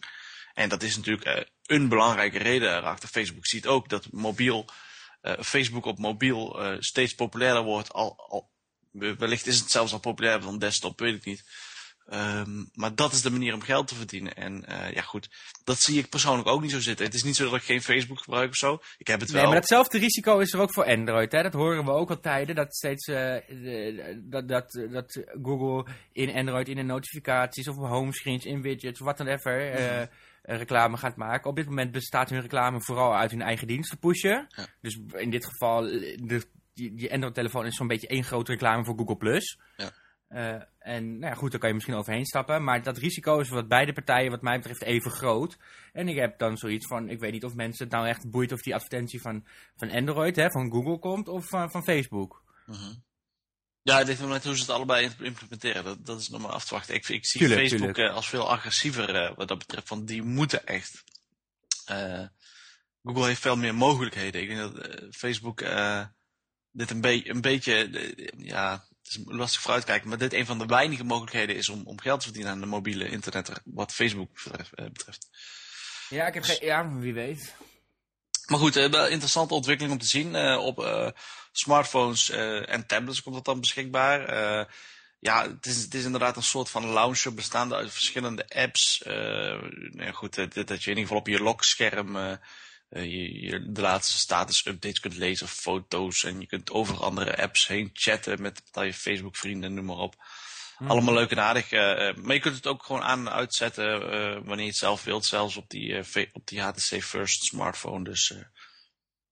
En dat is natuurlijk een belangrijke reden erachter. Facebook ziet ook dat mobiel, Facebook op mobiel eh, steeds populairder wordt. Al, al, wellicht is het zelfs al populairder dan desktop, weet ik niet. Ehm, maar dat is de manier om geld te verdienen. En eh, ja goed, dat zie ik persoonlijk ook niet zo zitten. Het is niet zo dat ik geen Facebook gebruik of zo. Ik heb het Nee, wel. maar datzelfde risico is er ook voor Android. Hè? Dat horen we ook al tijden. Dat steeds eh, de- dat, dat, dat Google in Android in de notificaties of homescreens, in widgets, wat dan ever, eh, eh, reclame gaat maken. Op dit moment bestaat hun reclame vooral uit hun eigen dienst te pushen. Ja. Dus in dit geval, de, die, Android-telefoon is zo'n beetje één grote reclame voor Google+. Plus. Ja. Eh, en nou ja, goed, daar kan je misschien overheen stappen. Maar dat risico is wat beide partijen, wat mij betreft, even groot. En ik heb dan zoiets van, ik weet niet of mensen het nou echt boeit of die advertentie van, van Android, hè, van Google komt, of van, van Facebook. Mhm. Ja, dit moment hoe ze het allebei implementeren, dat, dat is nog maar af te wachten. Ik, ik zie Tuurlijk, Facebook tuurlijk. eh, als veel agressiever eh, wat dat betreft, want die moeten echt. eh, Google heeft veel meer mogelijkheden. Ik denk dat Facebook eh, dit een, be een beetje, ja, het is lastig vooruitkijken, maar dit een van de weinige mogelijkheden is om, om geld te verdienen aan de mobiele internet, wat Facebook betreft. betreft. Ja, ik heb geen, ja, wie weet. Maar goed, eh, wel interessante ontwikkeling om te zien. Eh, op eh, smartphones en tablets komt dat dan beschikbaar. Ja, het is, het is inderdaad een soort van launcher bestaande uit verschillende apps. Nou goed, dat je in ieder geval op je lockscherm eh, je, de laatste status updates kunt lezen, foto's. En je kunt over andere apps heen chatten met je Facebook vrienden, noem maar op. Allemaal leuk en aardig. eh, eh, maar je kunt het ook gewoon aan en uitzetten eh, wanneer je het zelf wilt. Zelfs op die, op die HTC First smartphone. Dus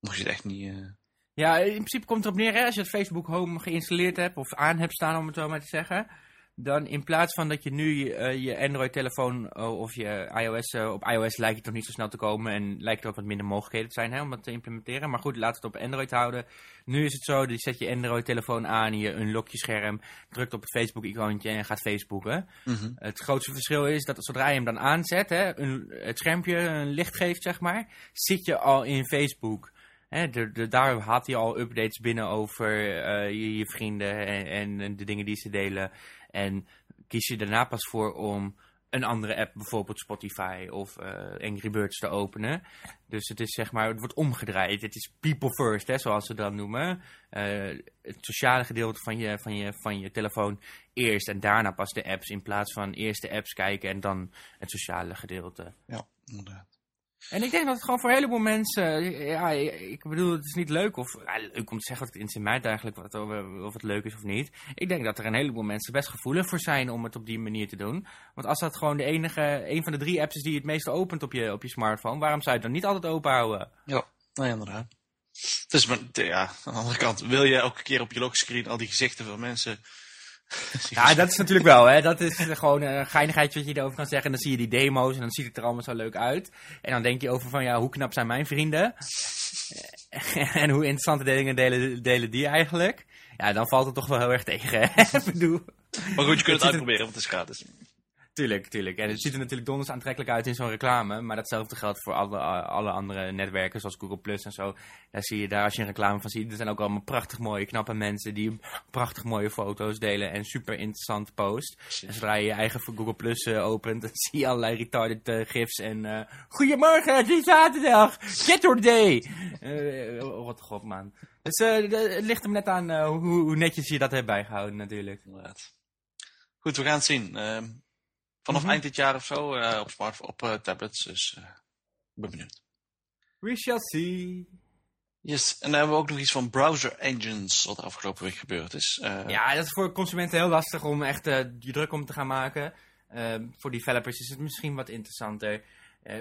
mocht je het echt niet... Ja, in principe komt het erop neer, hè, als je het Facebook Home geïnstalleerd hebt, of aan hebt staan, om het zo maar te zeggen. Dan in plaats van dat je nu eh, je Android-telefoon eh, of je iOS, eh, op iOS lijkt het nog niet zo snel te komen en lijkt er ook wat minder mogelijkheden te zijn hè, om dat te implementeren. Maar goed, laat het op Android houden. Nu is het zo, je zet je Android-telefoon aan, je unlock je scherm, drukt op het Facebook-icoontje en gaat Facebooken. Het grootste verschil is dat zodra je hem dan aanzet, hè, een, het schermpje een licht geeft, zeg maar, zit je al in Facebook. De, de, daar had hij al updates binnen over eh, je, je vrienden en, en de dingen die ze delen. En kies je daarna pas voor om een andere app, bijvoorbeeld Spotify of eh, Angry Birds te openen. Dus het is zeg maar, het wordt omgedraaid. Het is people first, hè, zoals ze dat noemen. Eh, het sociale gedeelte van je, van, je, van je telefoon eerst en daarna pas de apps. In plaats van eerst de apps kijken en dan het sociale gedeelte. ja, inderdaad. En ik denk dat het gewoon voor een heleboel mensen, ja, ik bedoel, het is niet leuk of ja, leuk om te zeggen, het interesseert mij het eigenlijk wat, of het leuk is of niet. Ik denk dat er een heleboel mensen best gevoelig voor zijn om het op die manier te doen. Want als dat gewoon de enige, een van de drie apps is die je het meeste opent op je, op je smartphone, waarom zou je het dan niet altijd open houden? Ja, nou ja, inderdaad. Dus maar, ja, aan de andere kant, wil je elke keer op je lockscreen al die gezichten van mensen... Ja, dat is natuurlijk wel, hè. Dat is gewoon een geinigheidje wat je erover kan zeggen. En dan zie je die demo's en dan ziet het er allemaal zo leuk uit. En dan denk je over van, ja, hoe knap zijn mijn vrienden? *laughs* en hoe interessante dingen delen, delen die eigenlijk? Ja, dan valt het toch wel heel erg tegen, hè. *laughs* Ik bedoel... Maar goed, je kunt Het het uitproberen, want het is gratis. Tuurlijk, tuurlijk. En het ziet er natuurlijk donders aantrekkelijk uit in zo'n reclame. Maar datzelfde geldt voor alle, alle andere netwerken, zoals Google Plus en zo. Daar zie je daar, als je een reclame van ziet, er zijn ook allemaal prachtig mooie, knappe mensen die prachtig mooie foto's delen en super interessant post. En zodra je je eigen Google Plus eh, opent, dan *laughs* zie je allerlei retarded eh, gifs en... eh, Goedemorgen, het is zaterdag! Get your day! Eh, oh, wat god, man. Dus eh, het ligt hem net aan eh, hoe, hoe netjes je dat hebt bijgehouden, natuurlijk. Inderdaad. Goed, we gaan het zien. Ehm, vanaf Mhm. eind dit jaar of zo, eh, op, smart, op eh, tablets. Dus, eh, Ik ben benieuwd. We shall see. Yes, en dan hebben we ook nog iets van browser engines, wat de afgelopen week gebeurd is. Ja, dat is voor consumenten heel lastig om echt je druk om te gaan maken. Eh, voor developers is het misschien wat interessanter.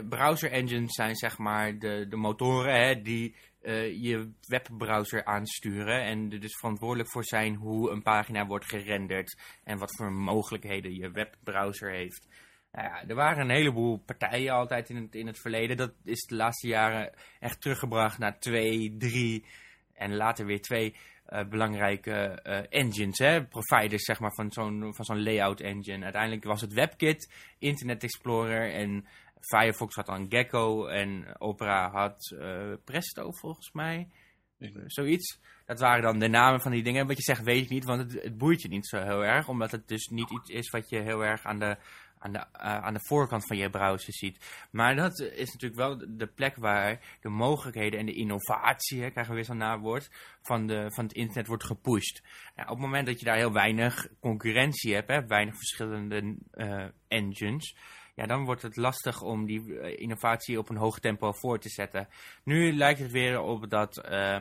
Browser engines zijn zeg maar de, de motoren hè, die eh, je webbrowser aansturen. En er dus verantwoordelijk voor zijn hoe een pagina wordt gerenderd. En wat voor mogelijkheden je webbrowser heeft. Nou ja, er waren een heleboel partijen altijd in het, in het verleden. Dat is de laatste jaren echt teruggebracht naar twee, drie en later weer twee eh, belangrijke eh, engines, hè? providers zeg maar, van zo'n van zo'n layout engine. Uiteindelijk was het WebKit, Internet Explorer en Firefox had dan Gecko en Opera had eh, Presto volgens mij. Zoiets. Dat waren dan de namen van die dingen. Wat je zegt weet ik niet, want het, het boeit je niet zo heel erg. Omdat het dus niet iets is wat je heel erg aan de, aan de, eh, aan de voorkant van je browser ziet. Maar dat is natuurlijk wel de plek waar de mogelijkheden en de innovatie, hè, krijgen we weer zo'n naamwoord, van, de, van het internet wordt gepusht. Nou, op het moment dat je daar heel weinig concurrentie hebt, hè, weinig verschillende eh, engines, ja, dan wordt het lastig om die eh, innovatie op een hoog tempo voor te zetten. Nu lijkt het weer op dat eh,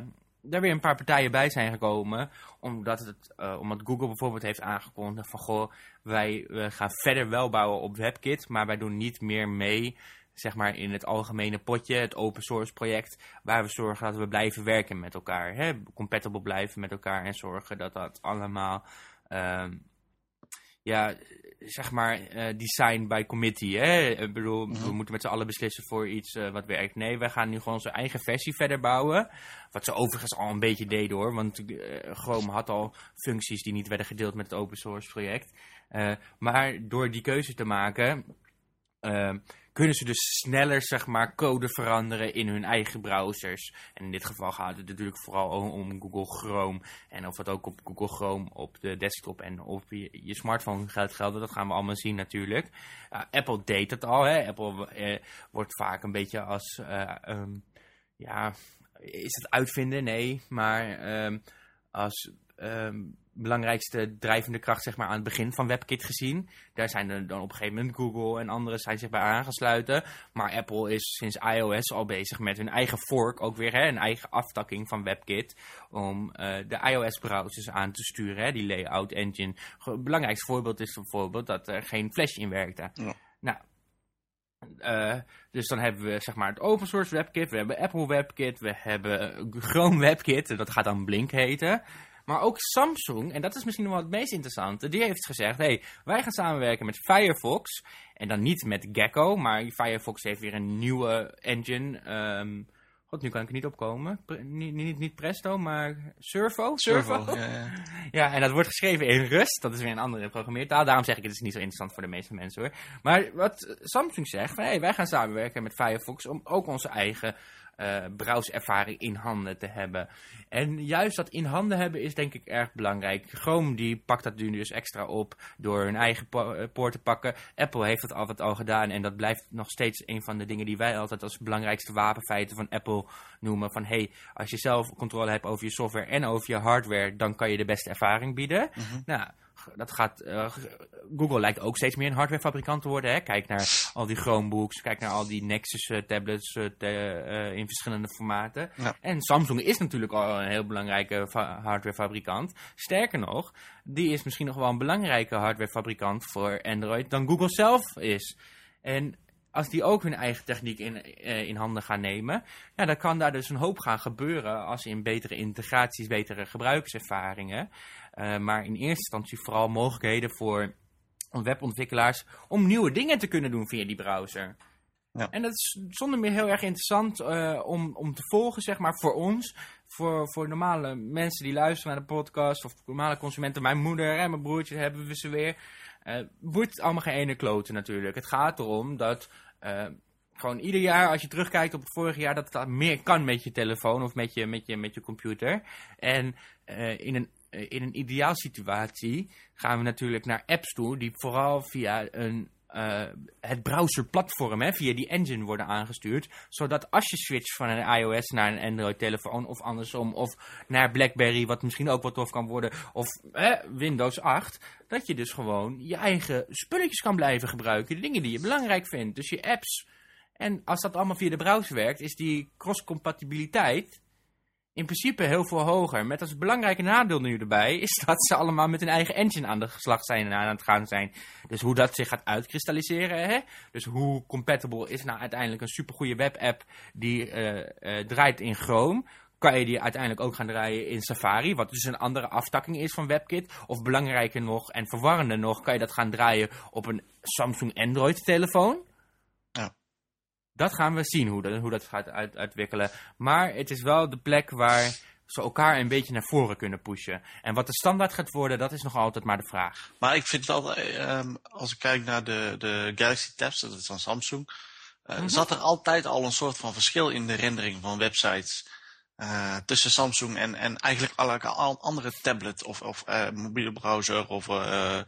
er weer een paar partijen bij zijn gekomen, omdat, het, eh, omdat Google bijvoorbeeld heeft aangekondigd van, goh, wij we gaan verder wel bouwen op WebKit, maar wij doen niet meer mee zeg maar in het algemene potje, het open source project, waar we zorgen dat we blijven werken met elkaar, hè, compatible blijven met elkaar en zorgen dat dat allemaal, ehm, ja, zeg maar, eh, design by committee. Hè? Ik bedoel, Mhm. we moeten met z'n allen beslissen voor iets eh, wat werkt. Nee, wij gaan nu gewoon onze eigen versie verder bouwen. Wat ze overigens al een beetje deden hoor. Want eh, Chrome had al functies die niet werden gedeeld met het open source project. Maar door die keuze te maken, kunnen ze dus sneller zeg maar, code veranderen in hun eigen browsers. En in dit geval gaat het natuurlijk vooral om, Google Chrome. En of dat ook op Google Chrome op de desktop en op je, je smartphone gaat gelden, dat gaan we allemaal zien natuurlijk. Apple deed het al. Hè. Apple eh, wordt vaak een beetje als... eh, ehm, ja, is het uitvinden? Nee, maar ehm, als ehm, belangrijkste drijvende kracht zeg maar, aan het begin van WebKit gezien. Daar zijn er dan op een gegeven moment Google en anderen zijn zich bij aangesluiten. Maar Apple is sinds iOS al bezig met hun eigen fork, ook weer hè, een eigen aftakking van WebKit. Om eh, de iOS-browsers aan te sturen, hè, die layout engine. Het belangrijkste voorbeeld is bijvoorbeeld dat er geen Flash in werkte. Ja. Nou, eh, dus dan hebben we zeg maar het open source WebKit, we hebben Apple WebKit, we hebben Chrome WebKit, dat gaat dan Blink heten. Maar ook Samsung, en dat is misschien nog wel het meest interessante, die heeft gezegd, hey, wij gaan samenwerken met Firefox. En dan niet met Gecko, maar Firefox heeft weer een nieuwe engine. ehm, God, nu kan ik er niet opkomen. Pre- niet, niet, niet Presto, maar Servo? Servo, ja, ja. *laughs* Ja, en dat wordt geschreven in Rust. Dat is weer een andere programmeertaal. Daarom zeg ik, het is niet zo interessant voor de meeste mensen hoor. Maar wat Samsung zegt, van, hey, wij gaan samenwerken met Firefox om ook onze eigen eh browservaring in handen te hebben. En juist dat in handen hebben is denk ik erg belangrijk. Chrome die pakt dat nu dus extra op door hun eigen po- eh, poort te pakken. Apple heeft dat altijd al gedaan en dat blijft nog steeds een van de dingen die wij altijd als belangrijkste wapenfeiten van Apple noemen. Van hey, als je zelf controle hebt over je software en over je hardware, dan kan je de beste ervaring bieden. Mhm. Nou, dat gaat, eh, Google lijkt ook steeds meer een hardwarefabrikant te worden. Hè? Kijk naar al die Chromebooks, kijk naar al die Nexus eh, tablets eh, in verschillende formaten. Ja. En Samsung is natuurlijk al een heel belangrijke fa- hardwarefabrikant. Sterker nog, die is misschien nog wel een belangrijke hardwarefabrikant voor Android dan Google zelf is. En als die ook hun eigen techniek in, in handen gaan nemen, ja, dan kan daar dus een hoop gaan gebeuren als in betere integraties, betere gebruikservaringen. Eh, maar in eerste instantie vooral mogelijkheden voor webontwikkelaars om nieuwe dingen te kunnen doen via die browser. Ja. En dat is zonder meer heel erg interessant eh, om, om te volgen, zeg maar, voor ons. Voor, voor normale mensen die luisteren naar de podcast, of normale consumenten. Mijn moeder en mijn broertje hebben we ze weer. Eh wordt allemaal geen ene kloten natuurlijk. Het gaat erom dat gewoon ieder jaar, als je terugkijkt op het vorige jaar, dat het meer kan met je telefoon of met je, met je, met je computer. En in een in een ideaal situatie gaan we natuurlijk naar apps toe die vooral via een, eh, het browserplatform, hè, via die engine worden aangestuurd. Zodat als je switcht van een iOS naar een Android telefoon of andersom, of naar Blackberry, wat misschien ook wat tof kan worden, of Windows 8, dat je dus gewoon je eigen spulletjes kan blijven gebruiken. De dingen die je belangrijk vindt. Dus je apps En als dat allemaal via de browser werkt, is die cross-compatibiliteit in principe heel veel hoger. Met als belangrijke nadeel nu erbij, is dat ze allemaal met hun eigen engine aan de slag zijn en aan het gaan zijn. Dus hoe dat zich gaat uitkristalliseren, hè? Dus hoe compatible is nou uiteindelijk een supergoeie webapp die uh, uh, draait in Chrome kan je die uiteindelijk ook gaan draaien in Safari, wat dus een andere aftakking is van WebKit. Of belangrijker nog en verwarrender nog, kan je dat gaan draaien op een Samsung Android telefoon. Dat gaan we zien hoe dat, hoe dat gaat uit, uitwikkelen. Maar het is wel de plek waar ze elkaar een beetje naar voren kunnen pushen. En wat de standaard gaat worden, dat is nog altijd maar de vraag. Maar ik vind het altijd, um, als ik kijk naar de, de Galaxy Tabs, dat is van Samsung, uh, mm -hmm. zat er altijd al een soort van verschil in de rendering van websites. Uh, tussen Samsung en, en eigenlijk alle andere tablet of, of uh, mobiele browser of, uh,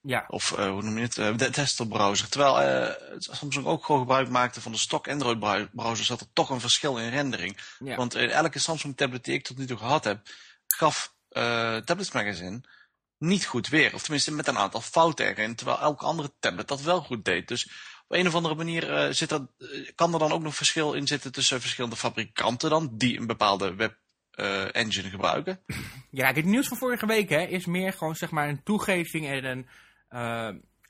ja. of hoe noem je het, de desktop browser. Terwijl Samsung ook gewoon gebruik maakte van de stock Android browser, zat er toch een verschil in rendering. Ja. Want elke Samsung tablet die ik tot nu toe gehad heb, gaf Tablets Magazine niet goed weer. Of tenminste met een aantal fouten erin, terwijl elke andere tablet dat wel goed deed. Dus op een of andere manier zit dat, kan er dan ook nog verschil in zitten tussen verschillende fabrikanten dan, die een bepaalde web uh, engine gebruiken? Ja, het nieuws van vorige week hè, is meer gewoon zeg maar een toegeving en een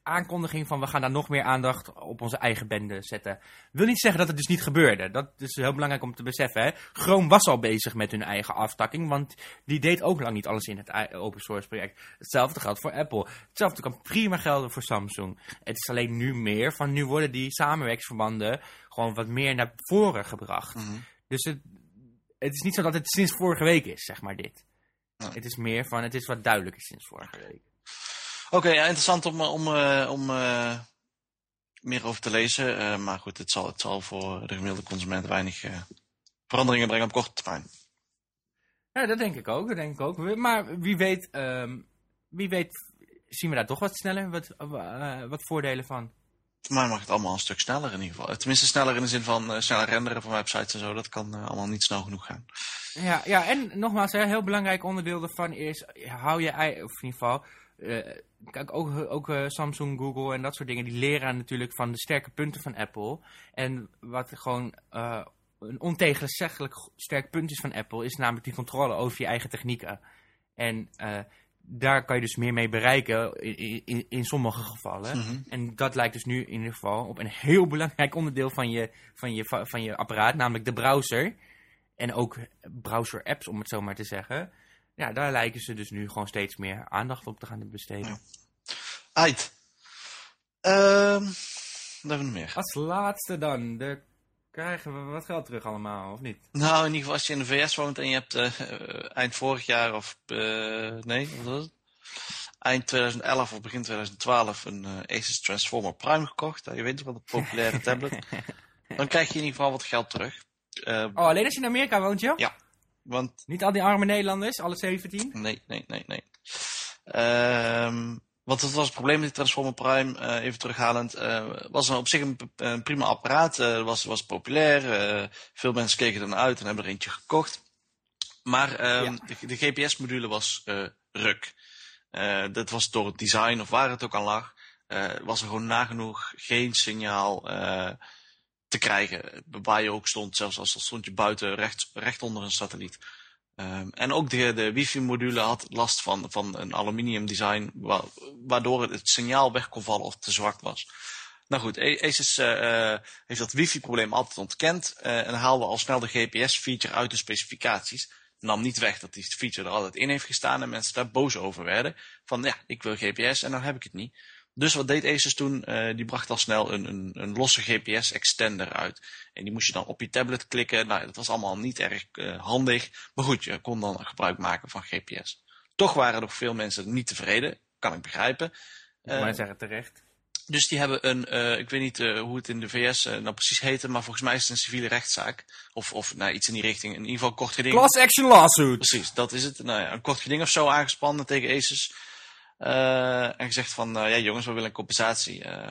aankondiging van we gaan daar nog meer aandacht op onze eigen bende zetten. Wil niet zeggen dat het dus niet gebeurde. Dat is heel belangrijk om te beseffen. Hè. Chrome was al bezig met hun eigen aftakking, want die deed ook lang niet alles in het open source project. Hetzelfde geldt voor Apple. Hetzelfde kan prima gelden voor Samsung. Het is alleen nu meer van nu worden die samenwerksverbanden gewoon wat meer naar voren gebracht. Mhm. Dus het, het is niet zo dat het sinds vorige week is, zeg maar dit. Ja. Het is meer van, het is wat duidelijker sinds vorige week. Oké, ja, interessant om, om, uh, om uh, meer over te lezen. Uh, maar goed, het zal, het zal voor de gemiddelde consument weinig veranderingen brengen op korte termijn. Ja, dat denk ik ook. Dat denk ik ook. Maar wie weet, um, wie weet zien we daar toch wat sneller wat, wat voordelen van. Voor mij mag het allemaal een stuk sneller in ieder geval. Tenminste sneller in de zin van sneller renderen van websites en zo. Dat kan allemaal niet snel genoeg gaan. Ja, ja en nogmaals, een heel belangrijk onderdeel daarvan is, hou je ei, of in ieder geval... Uh, kijk, ook, ook uh, Samsung, Google en dat soort dingen, die leren natuurlijk van de sterke punten van Apple. En wat gewoon uh, een ontegenzeggelijk sterk punt is van Apple, is namelijk die controle over je eigen technieken. En daar kan je dus meer mee bereiken in, in, in sommige gevallen. Mm -hmm. En dat lijkt dus nu in ieder geval op een heel belangrijk onderdeel van je, van je, van je apparaat, namelijk de browser. En ook browser apps, om het zo maar te zeggen ja, daar lijken ze dus nu gewoon steeds meer aandacht op te gaan besteden. Ja. Uit. Um, wat hebben we nog meer? Als laatste dan, de, krijgen we wat geld terug allemaal, of niet? Nou, in ieder geval als je in de VS woont en je hebt uh, eind vorig jaar of, uh, nee, wat was het? Eind 2011 of begin 2012 een uh, Asus Transformer Prime gekocht. je weet wel, een populaire tablet. *laughs* Dan krijg je in ieder geval wat geld terug. oh, alleen als je in Amerika woont, joh? Ja. Want... Niet al die arme Nederlanders, alle 17? Nee, nee, nee, nee. Um, want dat was het probleem met die Transformer Prime, uh, even terughalend. Uh, was op zich een, een prima apparaat, uh, was, was populair. veel mensen keken er naar uit en hebben er eentje gekocht. Maar um, ja. de, de GPS-module was ruk. dat was door het design of waar het ook aan lag. was er gewoon nagenoeg geen signaal te krijgen. Waar je ook stond, zelfs als stond je buiten recht, recht onder een satelliet. Um, en ook de, de wifi-module had last van, van een aluminium design, wa waardoor het, signaal weg kon vallen of te zwak was. Nou goed, Asus uh, heeft dat wifi-probleem altijd ontkend uh, en haalde al snel de GPS-feature uit de specificaties. Nam niet weg dat die feature er altijd in heeft gestaan en mensen daar boos over werden. Van ja, ik wil GPS en dan heb ik het niet. Dus wat deed Asus toen? Uh, die bracht al snel een, een, een losse GPS-extender uit. En die moest je dan op je tablet klikken. Nou, dat was allemaal niet erg uh, handig. Maar goed, je kon dan gebruik maken van GPS. Toch waren nog veel mensen niet tevreden. Kan ik begrijpen. Uh, maar zeggen terecht. Dus die hebben een, ik weet niet hoe het in de VS nou precies heette, maar volgens mij is het een civiele rechtszaak. Of, of nou, iets in die richting. In ieder geval een kort geding. Class action lawsuit. Precies, dat is het. Nou ja, een kort geding of zo aangespannen tegen Asus. Uh, en gezegd van, uh, ja jongens, we willen een compensatie. Uh,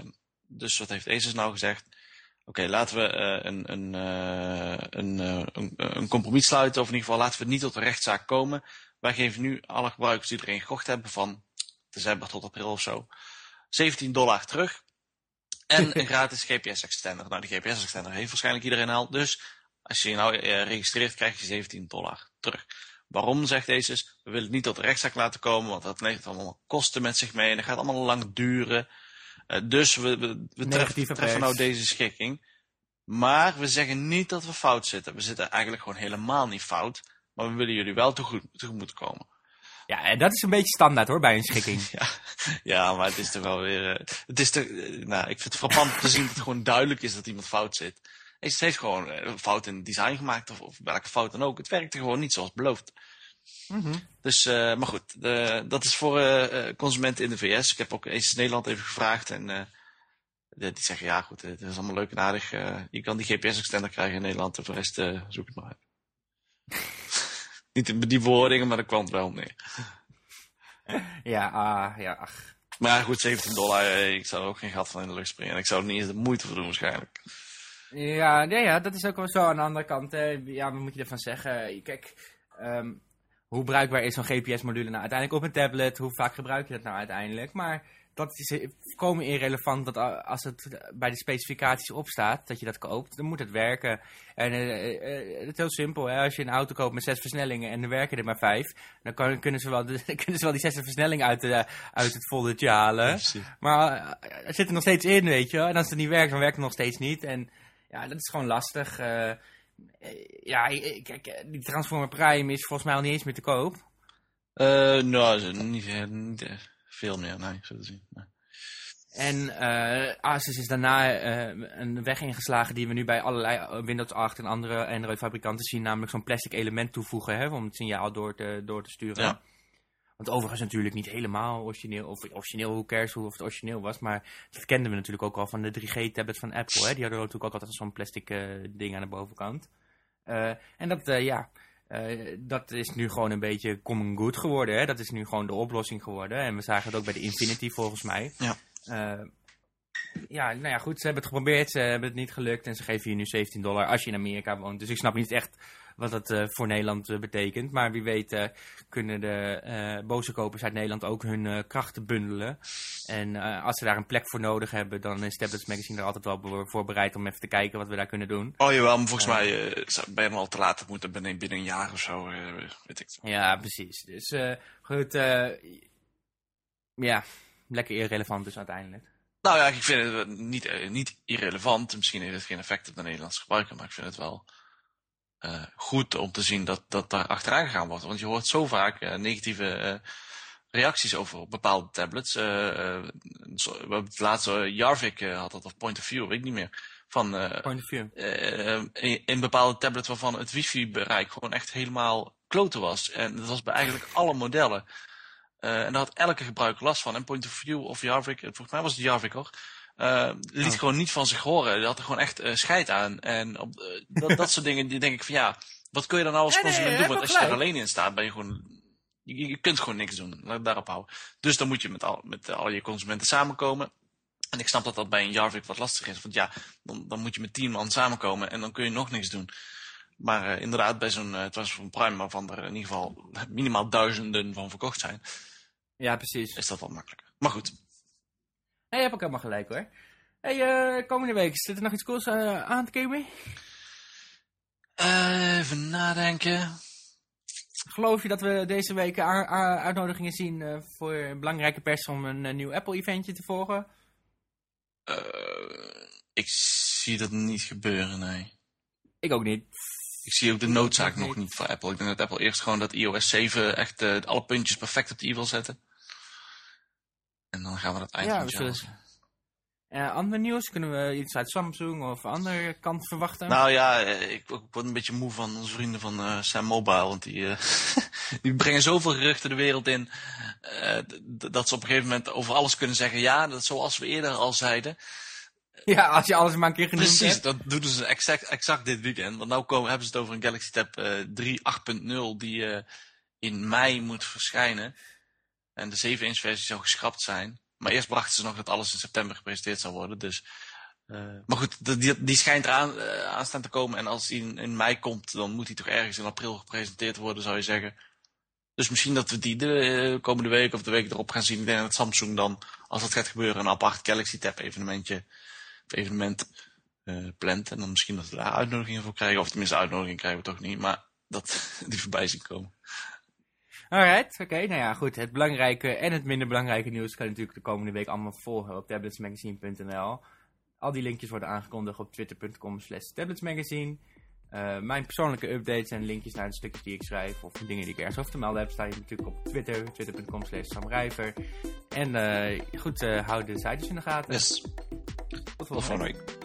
dus wat heeft Asus nou gezegd? Oké, okay, laten we een, een, een, een, een compromis sluiten. Of in ieder geval laten we niet tot een rechtszaak komen. Wij geven nu alle gebruikers die erin gekocht hebben van december tot april of zo 17 dollar terug. En *laughs* een gratis GPS-extender. Nou, die GPS-extender heeft waarschijnlijk iedereen al. Dus als je je nou eh, registreert, krijg je 17 dollar terug. Waarom, zegt deze, we willen niet tot de rechtszaak laten komen, want dat neemt allemaal kosten met zich mee en dat gaat allemaal lang duren. Uh, dus we, we, we treffen, treffen nou deze schikking. Maar we zeggen niet dat we fout zitten. We zitten eigenlijk gewoon helemaal niet fout. Maar we willen jullie wel tegemoet komen. Ja, en dat is een beetje standaard hoor, bij een schikking. *laughs* ja, ja, maar het is toch wel weer... Uh, het is te, uh, nou, ik vind het frappant te zien dat het gewoon duidelijk is dat iemand fout zit. Hij heeft gewoon een fout in het design gemaakt, of, of welke fout dan ook. Het werkte gewoon niet zoals beloofd. Mm -hmm. Dus, uh, maar goed, de, dat is voor consumenten in de VS. Ik heb ook eens Nederland even gevraagd en die zeggen, ja goed, het is allemaal leuk en aardig. je kan die GPS-extender krijgen in Nederland en voor de rest zoek het maar uit. *laughs* Niet die bewoordingen, maar dat kwam het wel neer. *laughs* Ja, uh, ja, ach. Maar goed, 17 dollar, eh, ik zou er ook geen gat van in de lucht springen. En ik zou er niet eens de moeite voor doen waarschijnlijk. Ja, nee, ja, dat is ook wel zo. Aan de andere kant, eh, ja, wat moet je ervan zeggen? Kijk, um, hoe bruikbaar is zo'n GPS-module nou uiteindelijk op een tablet? Hoe vaak gebruik je dat nou uiteindelijk? Maar dat is volkomen irrelevant dat als het bij de specificaties opstaat dat je dat koopt, dan moet het werken. En uh, uh, het is heel simpel, hè? als je een auto koopt met zes versnellingen en er werken er maar vijf, dan kan, kunnen, ze wel de, *laughs* kunnen ze wel die zesde versnelling uit, de, uit het volletje halen. Maar uh, er zit er nog steeds in, weet je En als het niet werkt, dan werkt het nog steeds niet. En ja, dat is gewoon lastig. ja, kijk, die Transformer Prime is volgens mij al niet eens meer te koop. nou, niet, niet veel meer, nee, zo te zien. Nee. En uh, Asus is daarna uh, een weg ingeslagen die we nu bij allerlei Windows 8 en andere Android-fabrikanten zien. Namelijk zo'n plastic element toevoegen hè, om het signaal door te, door te sturen. Ja. Want overigens natuurlijk niet helemaal origineel, of origineel, hoe cares hoe of het origineel was. Maar dat kenden we natuurlijk ook al van de 3G-tablet van Apple. Hè. Die hadden natuurlijk ook altijd zo'n plastic uh, ding aan de bovenkant. en dat, ja, uh, dat is nu gewoon een beetje common good geworden. Hè? Dat is nu gewoon de oplossing geworden. En we zagen het ook bij de Infinity volgens mij. Ja. Ja, nou ja, goed. Ze hebben het geprobeerd. Ze hebben het niet gelukt. En ze geven je nu 17 dollar als je in Amerika woont. Dus ik snap niet echt wat dat uh, voor Nederland uh, betekent. Maar wie weet uh, kunnen de boze kopers uit Nederland ook hun krachten bundelen. En als ze daar een plek voor nodig hebben, dan is Tablets Magazine er altijd wel voor bereid om even te kijken wat we daar kunnen doen. Oh jawel, maar volgens mij ben je al te laat. Het moet binnen, binnen een jaar of zo, weet ik Ja, precies. Dus goed, ja, lekker irrelevant dus uiteindelijk. Nou ja, ik vind het niet, niet irrelevant. Misschien heeft het geen effect op de Nederlandse gebruiker, maar ik vind het wel uh, goed om te zien dat, dat daar achteraan gegaan wordt. Want je hoort zo vaak uh, negatieve uh, reacties over bepaalde tablets. Zo, het laatste Jarvik had dat, of Point of View, weet ik niet meer. Van, Point of View. In, in, bepaalde tablets waarvan het wifi-bereik gewoon echt helemaal kloten was. En dat was bij eigenlijk alle modellen. en daar had elke gebruiker last van. En Point of View of Jarvik, volgens mij was het Jarvik hoor. Uh, liet oh. gewoon niet van zich horen. Die had er gewoon echt uh, scheid aan. En op, uh, dat, dat soort *laughs* dingen, die denk ik van ja, wat kun je dan nou als consument nee, doen? Want als je er alleen in staat, ben je gewoon, je, kunt gewoon niks doen. Laat daarop houden. Dus dan moet je met al, met al je consumenten samenkomen. En ik snap dat dat bij een Jarvik wat lastig is. Want ja, dan, dan moet je met tien man samenkomen en dan kun je nog niks doen. Maar inderdaad, bij zo'n uh, Transform Prime, waarvan er in ieder geval minimaal duizenden van verkocht zijn. Ja, precies. Is dat wel makkelijker. Maar goed, Nee, je hebt ook helemaal gelijk hoor. hey, uh, komende week, zit er nog iets cools uh, aan te komen? Uh, even nadenken. Geloof je dat we deze week uitnodigingen zien voor belangrijke pers om een nieuw Apple-eventje te volgen? ik zie dat niet gebeuren, nee. Ik ook niet. Ik zie ook de noodzaak nog niet voor Apple. Ik denk dat Apple eerst gewoon dat iOS 7 echt alle puntjes perfect op de i wil zetten. En dan gaan we dat eind ja, van het uh, ander nieuws? Kunnen we iets uit Samsung of andere kant verwachten? Nou ja, eh, ik, word een beetje moe van onze vrienden van uh, Sam Mobile. Want die, uh, *laughs* die brengen zoveel geruchten de wereld in. dat ze op een gegeven moment over alles kunnen zeggen. Ja, dat zoals we eerder al zeiden. *laughs* Ja, als je alles maar een keer genoemd Precies, dat doen ze exact, exact dit weekend. Want nu komen, hebben ze het over een Galaxy Tab 3 8.0 die in mei moet verschijnen. En de 7-inch versie zou geschrapt zijn. Maar eerst brachten ze nog dat alles in september gepresenteerd zou worden. Dus, uh, maar goed, die, die schijnt eraan uh, aan te komen. En als die in, mei komt, dan moet die toch ergens in april gepresenteerd worden, zou je zeggen. Dus misschien dat we die de uh, komende week of de week erop gaan zien. Ik denk dat Samsung dan, als dat gaat gebeuren, een apart Galaxy Tab evenementje evenement plant. En dan misschien dat we daar uitnodigingen voor krijgen. Of tenminste, uitnodigingen krijgen we toch niet. Maar dat *laughs* die voorbij zien komen. Alright, oké. nou ja, goed. Het belangrijke en het minder belangrijke nieuws kan je natuurlijk de komende week allemaal volgen op tabletsmagazine.nl. Al die linkjes worden aangekondigd op twitter.com slash tabletsmagazine. Uh, mijn persoonlijke updates en linkjes naar de stukjes die ik schrijf of dingen die ik ergens over te melden heb, staan je natuurlijk op Twitter, twitter.com slash samrijver. En uh, goed, uh, hou de sites in de gaten. Yes. Tot volgende week.